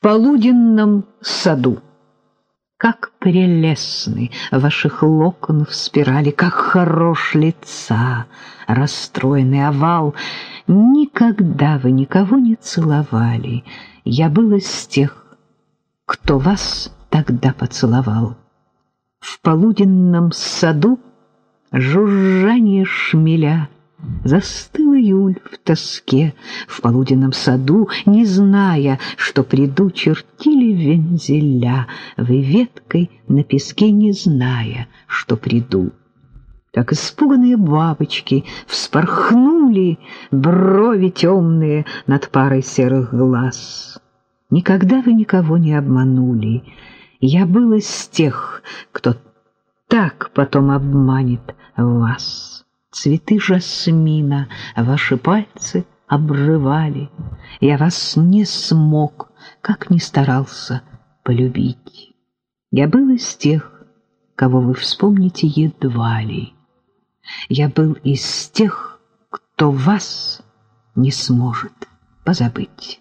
полуденном саду. Как прелестны ваших локон в спирали, Как хорош лица, расстроенный овал. Никогда вы никого не целовали, Я был из тех, кто вас тогда поцеловал. В полуденном саду жужжание шмеля — Застыл июль в тоске в полуденном саду, Не зная, что приду, чертили вензеля, Вы веткой на песке, не зная, что приду. Как испуганные бабочки вспорхнули Брови темные над парой серых глаз. Никогда вы никого не обманули, Я был из тех, кто так потом обманет вас цветы жасмина ваши пальцы обрывали. Я вас не смог, как ни старался, полюбить. Я был из тех, кого вы вспомните едва ли. Я был из тех, кто вас не сможет позабыть.